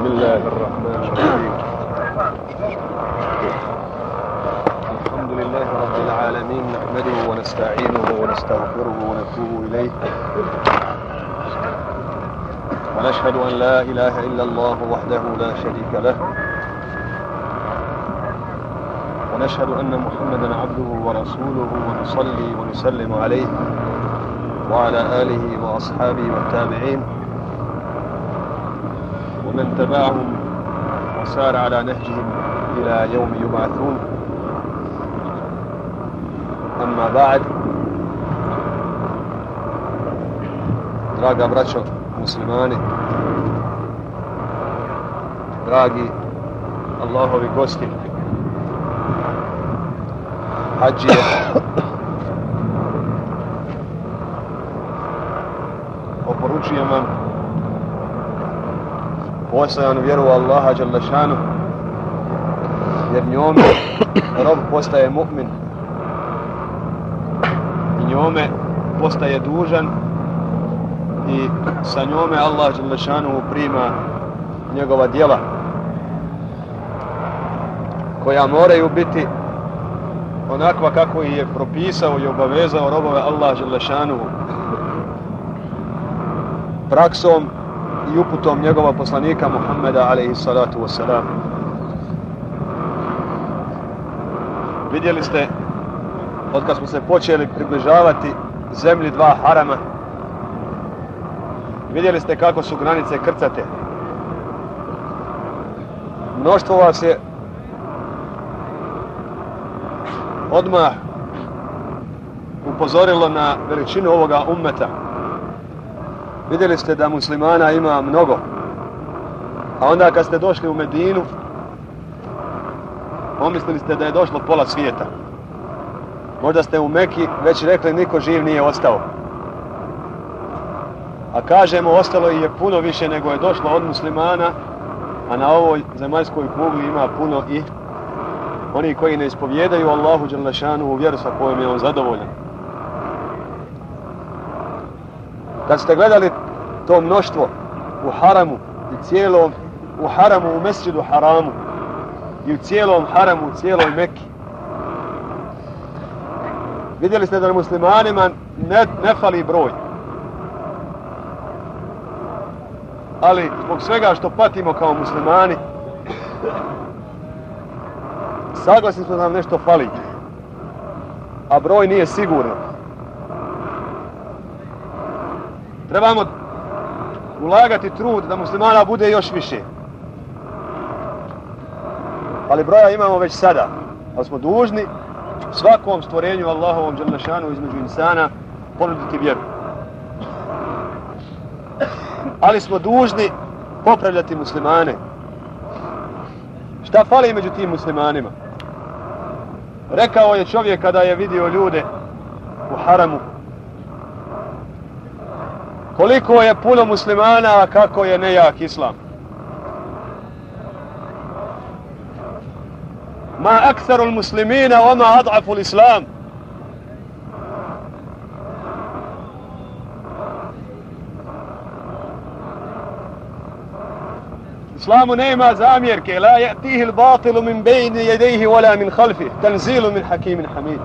بسم الله الرحمن الرحيم. الحمد لله رب العالمين نحمده ونستعينه ونستغفره ونتوب إليه. ونشهد أن لا إله إلا الله وحده لا شريك له. ونشهد أن محمدا عبده ورسوله ونصلي ونسلم عليه وعلى آله وأصحابه والتابعين. ومن تبعهم وسار على نهجهم إلى يوم يبعثون أما بعد draga braćo muslimani dragi Allahovi gosti hađije oporučujem vam postojanu vjeru Allaha Đalešanu jer njome rob postaje mu'min. I njome postaje dužan i sa njome Allah Đalešanu prima njegova djela koja moraju biti onakva kako je propisao i obavezao robove Allah Đalešanu praksom i uputom njegova poslanika Muhammeda alaihi salatu wasalam. Vidjeli ste od kad smo se počeli približavati zemlji dva harama vidjeli ste kako su granice krcate. Mnoštvo vas je odmah upozorilo na veličinu ovoga ummeta vidjeli ste da muslimana ima mnogo. A onda kad ste došli u Medinu, pomislili ste da je došlo pola svijeta. Možda ste u Meki već rekli niko živ nije ostao. A kažemo, ostalo je puno više nego je došlo od muslimana, a na ovoj zemaljskoj kugli ima puno i oni koji ne ispovjedaju Allahu Đalešanu u vjeru sa kojom je on zadovoljan. kad ste gledali to mnoštvo u haramu i cijelom u haramu u mesjidu haramu i u cijelom haramu u cijeloj Mekki. Vidjeli ste da muslimanima ne, ne fali broj. Ali zbog svega što patimo kao muslimani saglasni smo da nam nešto fali a broj nije sigurno trebamo ulagati trud da muslimana bude još više. Ali broja imamo već sada. Ali smo dužni svakom stvorenju Allahovom dželnešanu između insana ponuditi vjeru. Ali smo dužni popravljati muslimane. Šta fali među tim muslimanima? Rekao je čovjek kada je vidio ljude u haramu koliko je puno muslimana, a kako je nejak islam. Ma aksaru muslimina, oma ad'afu l'islam. Islamu nema zamjerke, la ja'tihi l-batilu min bejni jedejhi, wala min khalfi, tanzilu min hakimin hamid.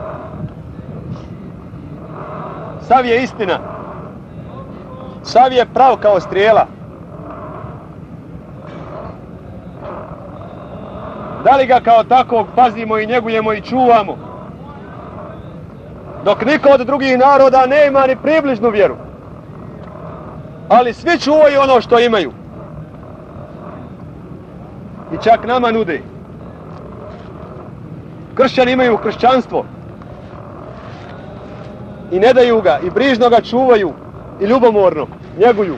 Sav je istina. Sav je prav kao strijela. Da li ga kao takvog pazimo i njegujemo i čuvamo? Dok niko od drugih naroda nema ni približnu vjeru. Ali svi čuvaju ono što imaju. I čak nama nude. Kršćani imaju kršćanstvo. I ne daju ga, i brižno ga čuvaju, i ljubomorno njeguju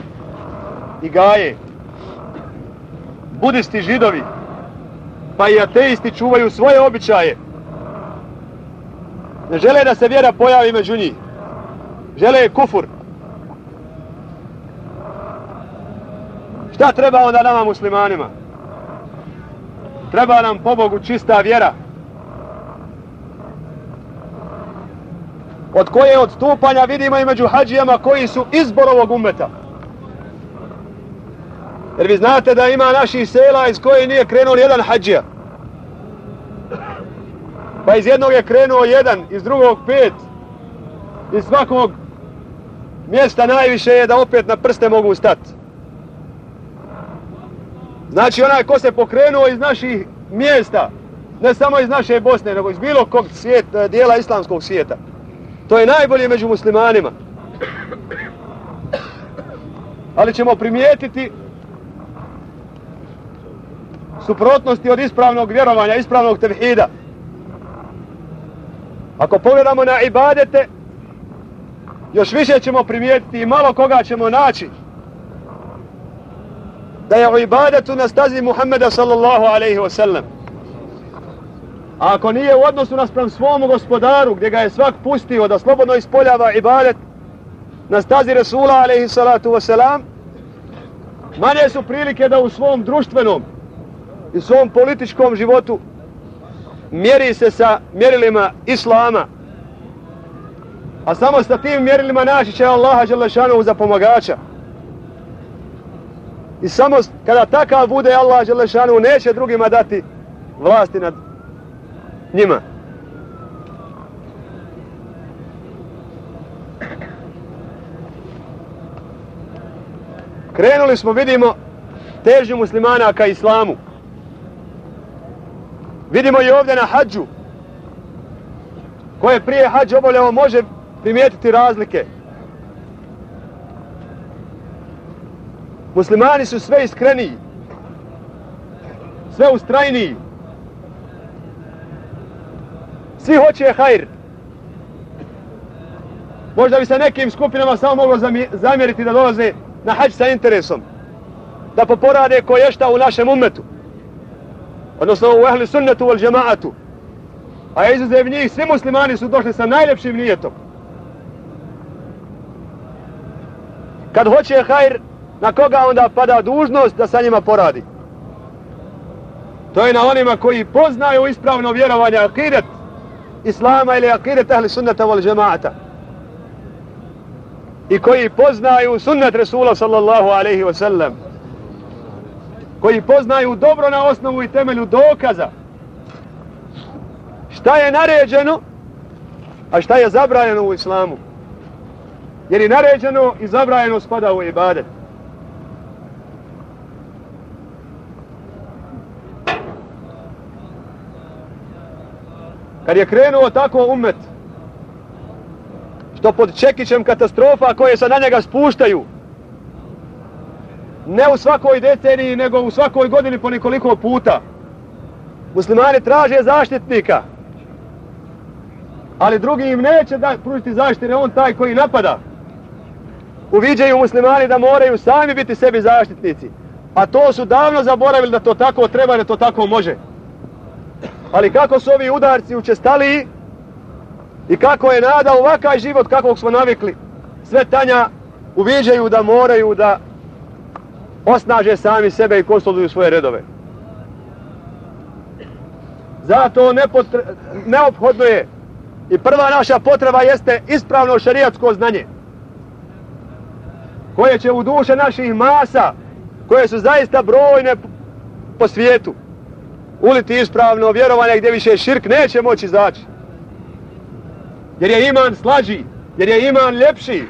i gaje. Budisti židovi, pa i ateisti čuvaju svoje običaje. Ne žele da se vjera pojavi među njih. Žele je kufur. Šta treba onda nama muslimanima? Treba nam po Bogu čista vjera. Od koje odstupanja vidimo i među hađijama koji su izbor ovog umeta. Jer vi znate da ima naših sela iz koje nije krenuo jedan hađija. Pa iz jednog je krenuo jedan, iz drugog pet. Iz svakog mjesta najviše je da opet na prste mogu stati. Znači onaj ko se pokrenuo iz naših mjesta, ne samo iz naše Bosne, nego iz bilo kog svijeta, eh, dijela islamskog svijeta. To je najbolje među muslimanima. Ali ćemo primijetiti suprotnosti od ispravnog vjerovanja, ispravnog tevhida. Ako pogledamo na ibadete, još više ćemo primijetiti i malo koga ćemo naći da je u ibadetu na stazi Muhammeda sallallahu alaihi wa sallam. A ako nije u odnosu naspram svom gospodaru, gdje ga je svak pustio da slobodno ispoljava ibadet na stazi Resula alaihi salatu wasalam, manje su prilike da u svom društvenom i svom političkom životu mjeri se sa mjerilima Islama. A samo sa tim mjerilima naši će Allaha Đelešanu za pomagača. I samo kada takav bude Allah Đelešanu neće drugima dati vlasti nad njima. Krenuli smo, vidimo, težnju muslimana ka islamu. Vidimo i ovdje na hađu. Ko je prije hađu oboljavo može primijetiti razlike. Muslimani su sve iskreniji. Sve ustrajniji. Svi hoće hajr. Možda bi se nekim skupinama samo moglo zamjeriti da dolaze na hađ sa interesom. Da poporade ko je šta u našem umetu odnosno u ehli sunnetu wal džemaatu. A izuzev njih, svi muslimani su došli sa najljepšim nijetom. Kad hoće hajr, na koga onda pada dužnost da sa njima poradi? To je na onima koji poznaju ispravno vjerovanje akiret Islama ili akiret ahli sunnata wal džemaata. I koji poznaju sunnet Resula sallallahu alaihi wa sallam. Koji poznaju dobro na osnovu i temelju dokaza. Šta je naređeno a šta je zabranjeno u islamu. Jer i naređeno i zabranjeno spada u ibadet. Kad je krenuo tako umet što pod čekićem katastrofa koje se na njega spuštaju ne u svakoj deceniji, nego u svakoj godini po nekoliko puta. Muslimani traže zaštitnika, ali drugi im neće da pružiti zaštite, on taj koji napada. Uviđaju muslimani da moraju sami biti sebi zaštitnici, a to su davno zaboravili da to tako treba, da to tako može. Ali kako su ovi udarci učestali i kako je nada ovakav život kakvog smo navikli, sve tanja uviđaju da moraju da osnaže sami sebe i konsoliduju svoje redove. Zato nepotre... neophodno je i prva naša potreba jeste ispravno šarijatsko znanje koje će u duše naših masa koje su zaista brojne po svijetu uliti ispravno vjerovanje gdje više širk neće moći zaći. Jer je iman slađi, jer je iman ljepši,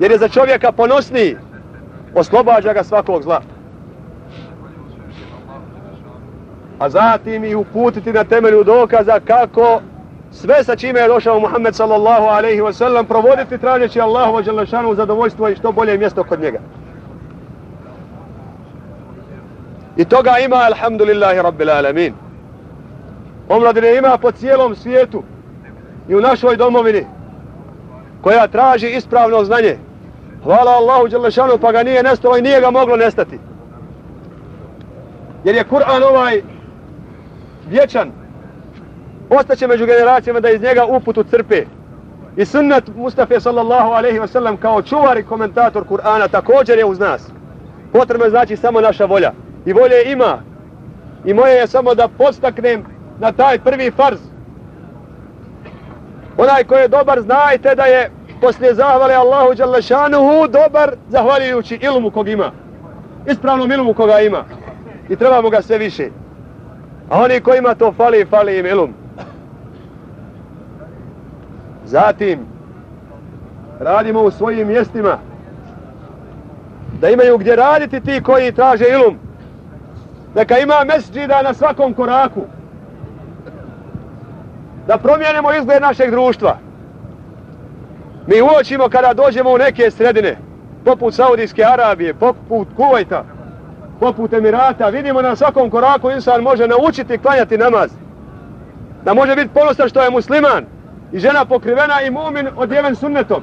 jer je za čovjeka ponosniji, oslobađa ga svakog zla. A zatim i uputiti na temelju dokaza kako sve sa čime je došao Muhammed sallallahu alaihi wa sallam provoditi tražeći Allahu wa zadovoljstvo i što bolje mjesto kod njega. I toga ima, alhamdulillahi rabbil alamin. Omladine ima po cijelom svijetu i u našoj domovini koja traži ispravno znanje, Hvala Allahu Đelešanu, pa ga nije nestalo i nije ga moglo nestati. Jer je Kur'an ovaj vječan. Ostaće među generacijama da iz njega uputu crpe. I sunnet Mustafa sallallahu alaihi wa sallam kao čuvar i komentator Kur'ana također je uz nas. Potrebno je znači samo naša volja. I volje ima. I moje je samo da postaknem na taj prvi farz. Onaj ko je dobar znajte da je poslije zahvale Allahu Đalešanuhu dobar zahvaljujući ilmu kog ima. ispravnom ilmu koga ima. I trebamo ga sve više. A oni kojima to fali, fali im ilum. Zatim, radimo u svojim mjestima da imaju gdje raditi ti koji traže ilum. Neka ima mesđida na svakom koraku. Da promijenimo izgled našeg društva. Mi uočimo kada dođemo u neke sredine, poput Saudijske Arabije, poput Kuvajta, poput Emirata, vidimo na svakom koraku insan može naučiti klanjati namaz. Da može biti ponosan što je musliman i žena pokrivena i mumin odjeven sunnetom.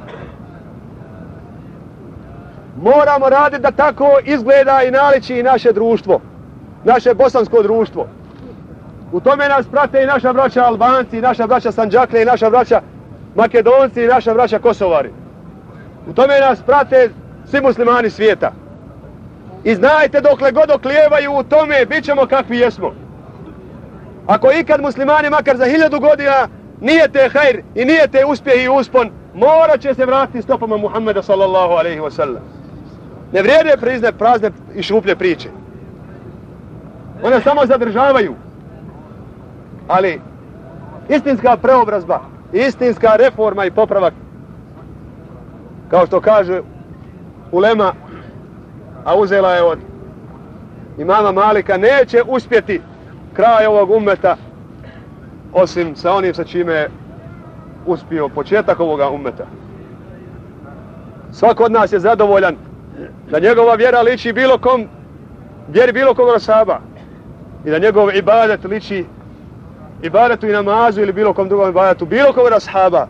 Moramo raditi da tako izgleda i naliči i naše društvo, naše bosansko društvo. U tome nas prate i naša braća Albanci, i naša braća Sanđakle, i naša braća Makedonci, i naša braća Kosovari. U tome nas prate svi muslimani svijeta. I znajte dokle god oklijevaju u tome, bit ćemo kakvi jesmo. Ako ikad muslimani makar za hiljadu godina nije te hajr i nije te uspjeh i uspon, morat će se vratiti stopama Muhammeda sallallahu alaihi wa sallam. Ne vrijede prizne prazne i šuplje priče. One samo zadržavaju. Ali istinska preobrazba, istinska reforma i popravak, kao što kaže ulema, a uzela je od imama Malika, neće uspjeti kraj ovog umeta osim sa onim sa čime je uspio početak ovoga umeta. Svako od nas je zadovoljan da njegova vjera liči bilo kom, vjeri bilo kog rasaba i da njegov ibadet liči ibadetu i namazu ili bilo kom drugom ibadetu, bilo kog rashaba.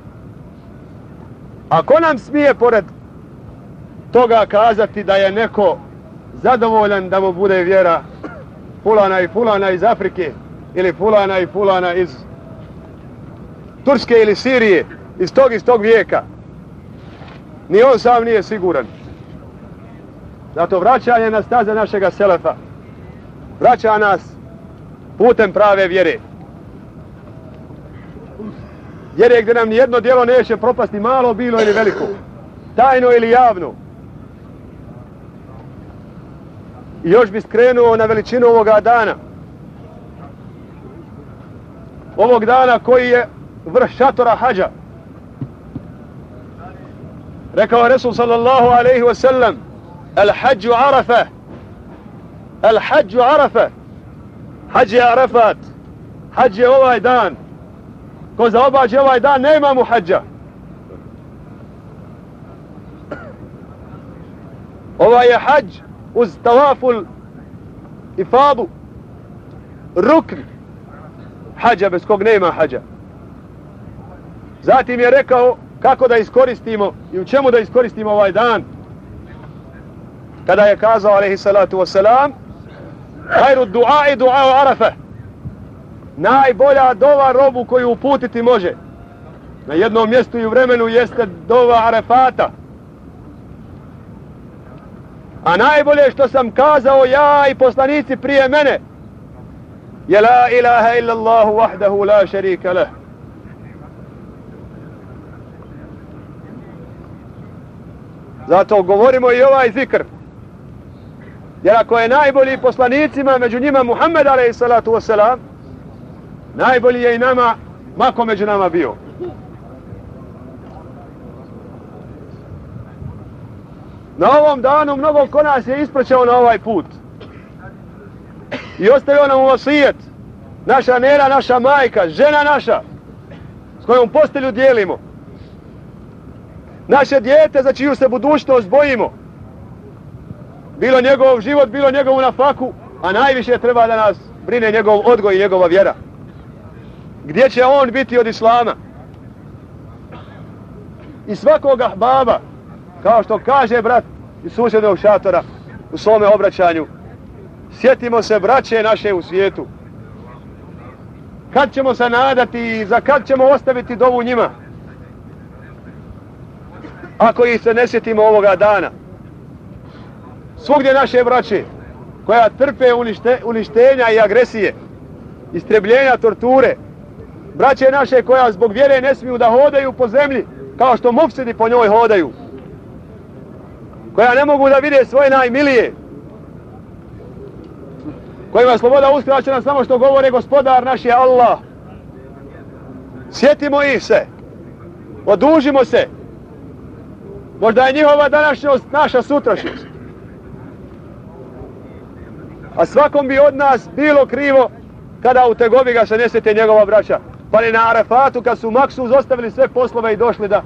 Ako nam smije pored toga kazati da je neko zadovoljan da mu bude vjera fulana i fulana iz Afrike ili fulana i fulana iz Turske ili Sirije iz tog iz tog vijeka? Ni on sam nije siguran. Zato vraćanje na staze našega selefa. Vraća nas putem prave vjere. Vjere gdje nam nijedno djelo neće propasti malo bilo ili veliko. Tajno ili javno. I još bi skrenuo na veličinu ovoga dana. Ovog dana koji je vrh šatora hađa. Rekao Resul sallallahu alaihi wasallam, Al hađu arafa. Al hađu arafa. Hađ je arafat Hađ je ovaj dan. Ko zaobađe ovaj dan nema mu hađa Ovaj je hađ uz tavaful ifadu rukn hađa bez kog nema hađa zatim je rekao kako da iskoristimo i u čemu da iskoristimo ovaj dan. Kada je kazao alaihi salatu wasalam hajru dua i dua u arafa najbolja dova robu koju uputiti može na jednom mjestu i u vremenu jeste dova arafata A najbolje što sam kazao ja i poslanici prije mene je la ilaha illa Allahu wahdahu la šarika leh. Zato govorimo i ovaj zikr. Jer ako je najbolji poslanicima, među njima Muhammed alaih salatu wasalam, najbolji je i nama, mako među nama bio. Na ovom danu mnogo ko nas je ispraćao na ovaj put. I ostavio nam uvasijet. Naša nera, naša majka, žena naša, s kojom postelju dijelimo. Naše dijete za čiju se budućnost bojimo. Bilo njegov život, bilo njegovu na faku, a najviše treba da nas brine njegov odgoj i njegova vjera. Gdje će on biti od islama? I svakoga baba, kao što kaže brat iz susjednog šatora u svome obraćanju. Sjetimo se braće naše u svijetu. Kad ćemo se nadati i za kad ćemo ostaviti dovu njima? Ako ih se ne sjetimo ovoga dana. Svugdje naše braće koja trpe unište, uništenja i agresije, istrebljenja, torture, braće naše koja zbog vjere ne smiju da hodaju po zemlji kao što mufsidi po njoj hodaju, koja ne mogu da vide svoje najmilije, kojima je sloboda uskraćena samo što govore gospodar naš je Allah. Sjetimo ih se. Odužimo se. Možda je njihova današnjost naša sutrašnjost. A svakom bi od nas bilo krivo kada u tegovi ga se nesete njegova braća. Pa ni na Arafatu kad su Maksu ostavili sve poslove i došli da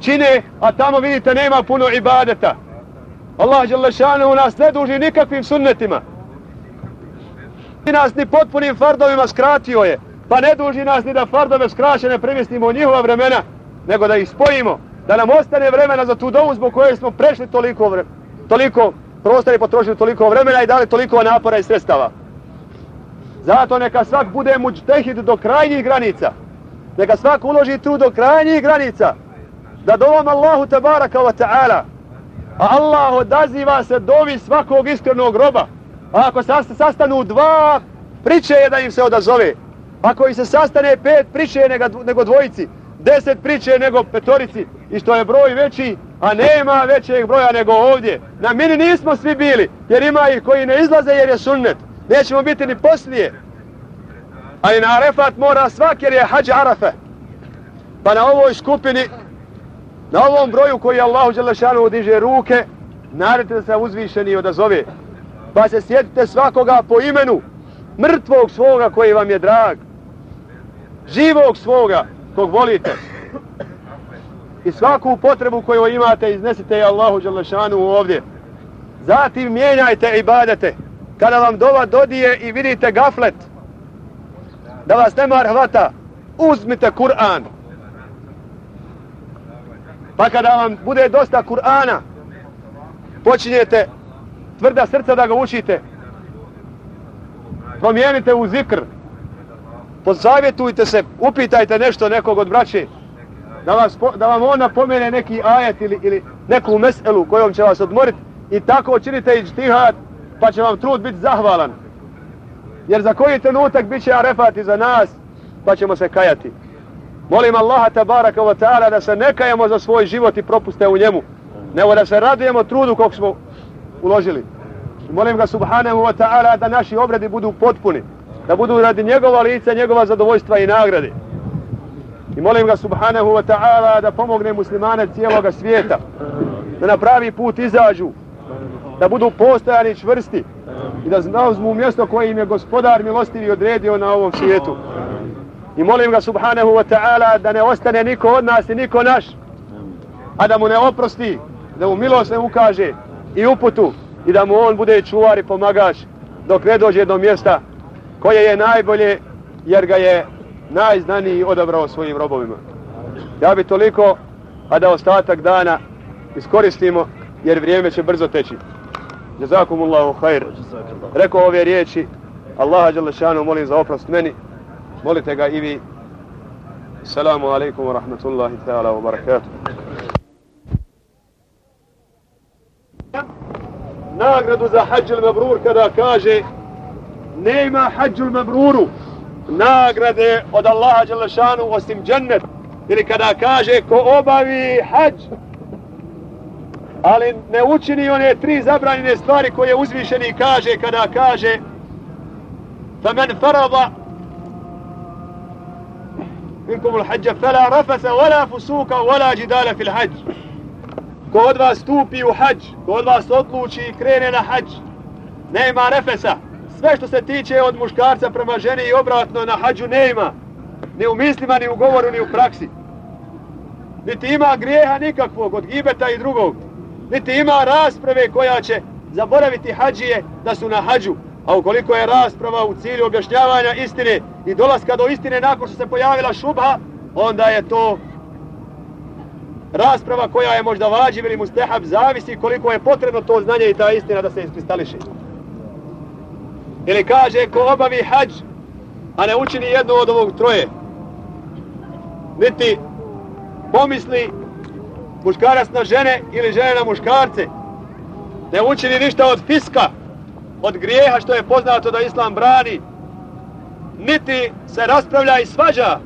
čine, a tamo vidite nema puno ibadeta. Allah Đelešanu u nas ne duži nikakvim sunnetima. I nas ni potpunim fardovima skratio je. Pa ne duži nas ni da fardove skraćene premjestimo u njihova vremena, nego da ih spojimo. Da nam ostane vremena za tu dovu zbog koje smo prešli toliko, vre, toliko prostor je potrošili toliko vremena i dali toliko napora i sredstava. Zato neka svak bude muđtehid do krajnjih granica. Neka svak uloži trud do krajnjih granica. Da dovom Allahu tabaraka wa ta'ala. A Allah odaziva se dovi svakog iskrenog roba. A ako se sastanu dva, priče je da im se odazove. Ako im se sastane pet, priče je nego dvojici. Deset priče nego petorici. I što je broj veći, a nema većeg broja nego ovdje. Na mini nismo svi bili, jer ima ih koji ne izlaze jer je sunnet. Nećemo biti ni poslije. Ali na Arefat mora svak jer je hađ Arafe. Pa na ovoj skupini, na ovom broju koji Allahu Đelešanu diže ruke, naredite da se uzvišeni odazove. Pa se sjetite svakoga po imenu, mrtvog svoga koji vam je drag, živog svoga kog volite. I svaku potrebu koju imate iznesite je Allahu Đalešanu ovdje. Zatim mijenjajte ibadete. Kada vam dova dodije i vidite gaflet, da vas nema hvata, uzmite Kur'an. Pa kada vam bude dosta Kur'ana, počinjete tvrda srca da ga učite. Promijenite u zikr. Posavjetujte se, upitajte nešto nekog od braće. Da, vas, da vam on napomene neki ajet ili, ili neku meselu kojom će vas odmoriti. I tako činite i štihad, pa će vam trud biti zahvalan. Jer za koji trenutak bit će arefat za nas, pa ćemo se kajati. Molim Allaha tabaraka wa ta'ala da se ne kajemo za svoj život i propuste u njemu, nego da se radujemo trudu kog smo uložili. Molim ga subhanahu wa ta'ala da naši obredi budu potpuni, da budu radi njegova lica, njegova zadovoljstva i nagrade. I molim ga subhanahu wa ta'ala da pomogne muslimane cijeloga svijeta, da na pravi put izađu, da budu postojani čvrsti i da znazmu mjesto koje im je gospodar milostivi odredio na ovom svijetu. I molim ga subhanahu wa ta'ala da ne ostane niko od nas i niko naš, a da mu ne oprosti, da mu milost ne ukaže i uputu i da mu on bude čuvar i pomagač dok ne dođe do mjesta koje je najbolje jer ga je najznaniji odabrao svojim robovima. Ja bi toliko, a da ostatak dana iskoristimo jer vrijeme će brzo teći. Jazakumullahu khair. Rekao ove riječi, Allaha Đalešanu molim za oprost meni, molite ga i vi. Assalamu alaikum wa rahmatullahi ta'ala wa barakatuh. Nagradu za hađil mabrur kada kaže nema hađul mabruru nagrade od Allaha Đelešanu osim džennet. Ili kada kaže ko obavi hađ ali ne učini one tri zabranjene stvari koje uzvišeni kaže kada kaže fa men farada minkum ul hađa fela rafasa wala fusuka wala jidala fil hađ. Ko od vas stupi u hađ ko od vas odluči i krene na hađ nema refesa sve što se tiče od muškarca prema ženi i obratno na hađu nema ni u mislima, ni u govoru, ni u praksi niti ima grijeha nikakvog od gibeta i drugog niti ima rasprave koja će zaboraviti hađije da su na hađu. A ukoliko je rasprava u cilju objašnjavanja istine i dolaska do istine nakon što se pojavila šubha, onda je to rasprava koja je možda vađiv ili mustehab, zavisi koliko je potrebno to znanje i ta istina da se iskristališe. Ili kaže ko obavi hađ, a ne učini jedno od ovog troje, niti pomisli muškarac na žene ili žene na muškarce. Ne učini ništa od fiska, od grijeha što je poznato da Islam brani. Niti se raspravlja i svađa,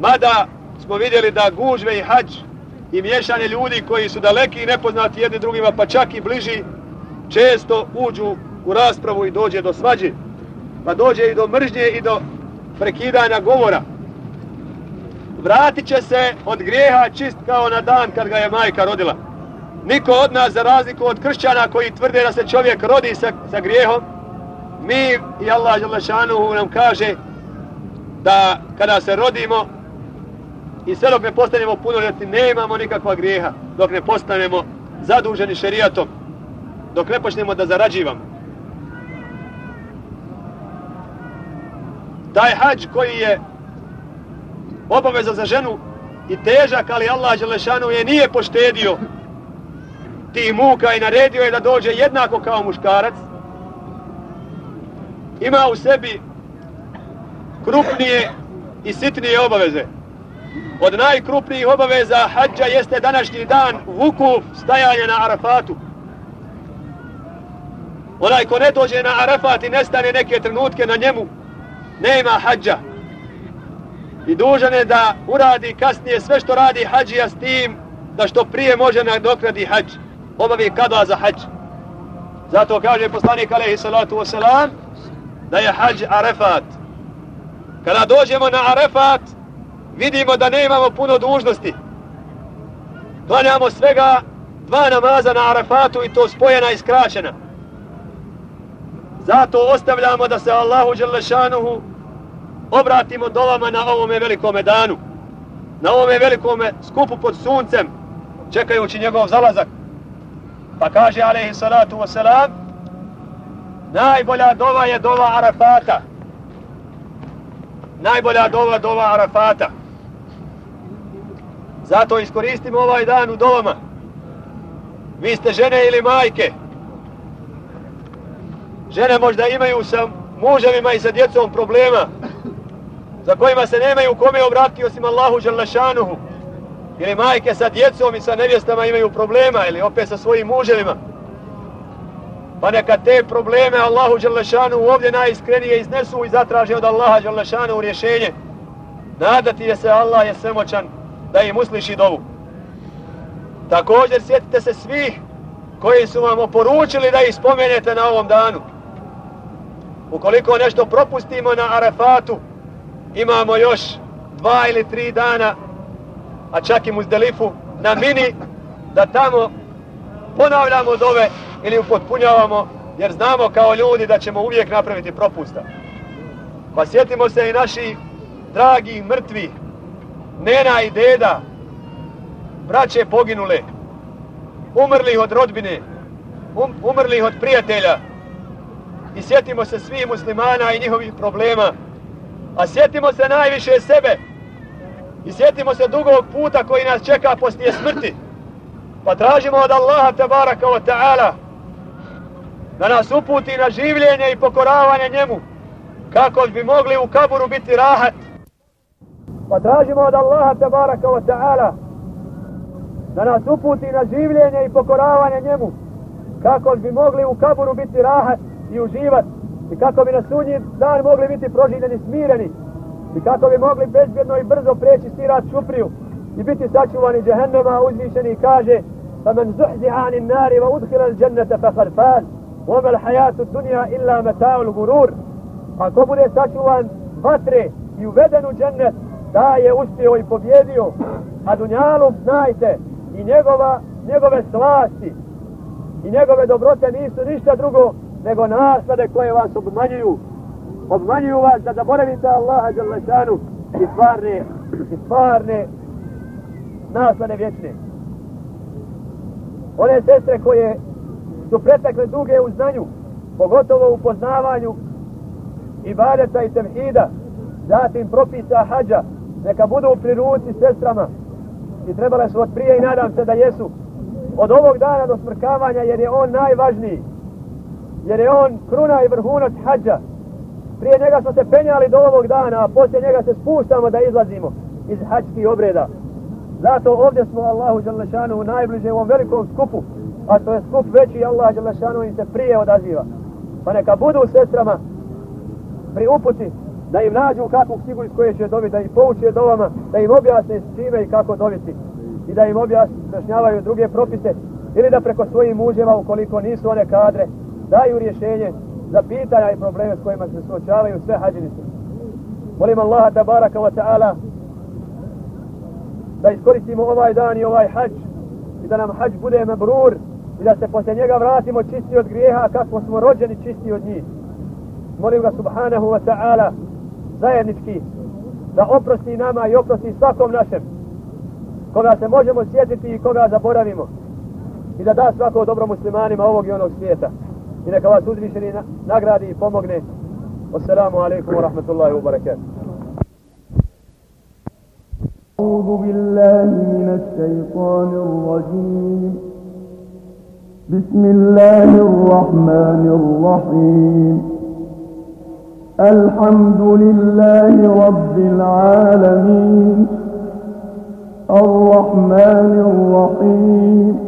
mada smo vidjeli da gužve i hađ i miješanje ljudi koji su daleki i nepoznati jedni drugima, pa čak i bliži, često uđu u raspravu i dođe do svađe, pa dođe i do mržnje i do prekidanja govora. Vratit će se od grijeha čist kao na dan kad ga je majka rodila. Niko od nas, za razliku od kršćana koji tvrde da se čovjek rodi sa, sa grijehom, mi i Allah Đalešanu nam kaže da kada se rodimo i sve dok ne postanemo punoljetni, nemamo nikakva grijeha dok ne postanemo zaduženi šerijatom, dok ne počnemo da zarađivamo. Taj hađ koji je obaveza za ženu i težak, ali Allah Đelešanu je nije poštedio ti muka i naredio je da dođe jednako kao muškarac, ima u sebi krupnije i sitnije obaveze. Od najkrupnijih obaveza hađa jeste današnji dan vukuf stajanja na Arafatu. Onaj ko ne dođe na Arafat i nestane neke trenutke na njemu, nema hađa. I dužan je da uradi kasnije sve što radi hađija s tim da što prije može nadoknadi hađ. Obavi kada za hađ. Zato kaže poslanik alaihi salatu wasalam da je hađ Arafat. Kada dođemo na Arafat, vidimo da ne imamo puno dužnosti. Klanjamo svega dva namaza na Arafatu i to spojena i skraćena. Zato ostavljamo da se Allahu Đelešanuhu obratimo dolama na ovome velikome danu. Na ovome velikome skupu pod suncem, čekajući njegov zalazak. Pa kaže, alaihi salatu wasalam, najbolja dova je dova Arafata. Najbolja dova dova Arafata. Zato iskoristimo ovaj dan u dovama. Vi ste žene ili majke. Žene možda imaju sa muževima i sa djecom problema za kojima se nemaju kome obratiti osim Allahu Đalešanuhu. Ili majke sa djecom i sa nevjestama imaju problema ili opet sa svojim muževima. Pa neka te probleme Allahu Đalešanuhu ovdje najiskrenije iznesu i zatraže od Allaha Đalešanuhu rješenje. Nadati je se Allah je svemoćan da im usliši dovu. Također sjetite se svih koji su vam oporučili da ih spomenete na ovom danu. Ukoliko nešto propustimo na Arafatu, imamo još dva ili tri dana, a čak i muzdelifu, na mini, da tamo ponavljamo dove ili upotpunjavamo, jer znamo kao ljudi da ćemo uvijek napraviti propusta. Pa sjetimo se i naši dragi mrtvi, nena i deda, braće poginule, umrlih od rodbine, um, umrlih od prijatelja, i sjetimo se svih muslimana i njihovih problema, a sjetimo se najviše sebe. I sjetimo se dugog puta koji nas čeka poslije smrti, pa tražimo od Allaha tabaraka wa ta'ala da nas uputi na življenje i pokoravanje njemu, kako bi mogli u kaburu biti rahat. Pa tražimo od Allaha tabaraka wa ta'ala da nas uputi na življenje i pokoravanje njemu, kako bi mogli u kaburu biti rahat i uživati i kako bi na sudnji dan mogli biti proživljeni smireni i kako bi mogli bezbjedno i brzo preći sirat šupriju i biti sačuvani džehennema uzvišeni kaže فمن زحزح عن النار وادخل الجنة فقد فاز وما الحياة الدنيا إلا متاع الغرور ako bude sačuvan vatre i uveden u džennet da je uspio i pobjedio a dunjalum znajte i njegova, njegove slasti i njegove dobrote nisu ništa drugo nego naslade koje vas obmanjuju. Obmanjuju vas da zaboravite Allaha Đalešanu i stvarne, i stvarne naslade vječne. One sestre koje su pretekle duge u znanju, pogotovo u poznavanju ibadeta i tevhida, zatim propisa hađa, neka budu pri ruci sestrama i trebale su od prije i nadam se da jesu od ovog dana do smrkavanja jer je on najvažniji jer je on kruna i vrhunac hađa. Prije njega smo se penjali do ovog dana, a poslije njega se spuštamo da izlazimo iz hađskih obreda. Zato ovdje smo Allahu Đalešanu najbliže u ovom velikom skupu, a to je skup veći Allah Đalešanu im se prije odaziva. Pa neka budu sestrama pri uputi da im nađu kakvu knjigu iz koje će dobiti, da ih pouče dovama, da im objasne s čime i kako dobiti i da im objasnjavaju druge propise ili da preko svojih muževa ukoliko nisu one kadre daju rješenje za pitanja i probleme s kojima se suočavaju sve hađinice. Molim Allaha tabaraka wa ta'ala da iskoristimo ovaj dan i ovaj hađ i da nam hađ bude mabrur i da se posle njega vratimo čisti od grijeha kako smo rođeni čisti od njih. Molim ga subhanahu wa ta'ala zajednički da oprosti nama i oprosti svakom našem koga se možemo sjetiti i koga zaboravimo i da da svako dobro muslimanima ovog i onog svijeta i neka vas uzvišeni nagradi i pomogne. Assalamu alaikum wa rahmatullahi wa barakatuh. أعوذ بالله من الشيطان الرجيم. بسم الله الرحمن الرحيم. الحمد لله رب العالمين. الرحمن الرحيم.